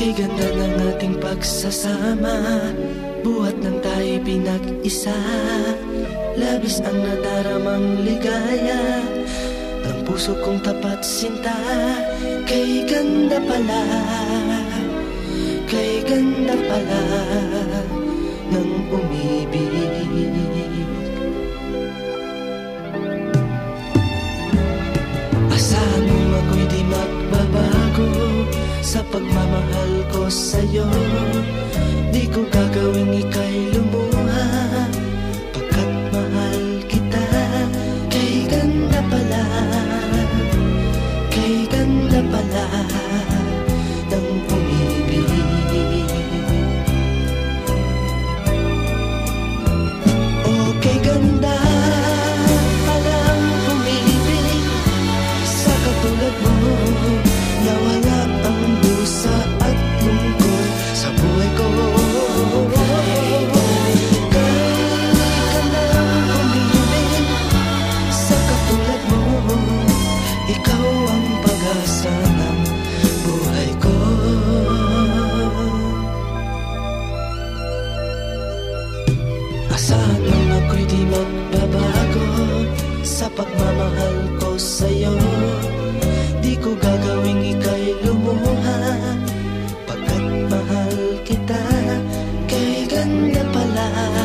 Kay ganda ng ating pagsasama. Buhat ng tayo pinag-isa. Labis ang nadaramang ligaya. Ang puso kong tapat sinta. Kay ganda pala. Kay ganda pala Ng umibig. Asahan mong ako'y di magbabago Sa pagmamahal ko sa'yo. Di ko gagawing ika'y lumuha pag-asa ng buhay ko. Asahan ako'y ko sa'yo. Di ko gagawing ika'y lumuha Pagkat mahal kita. Kay ganda pala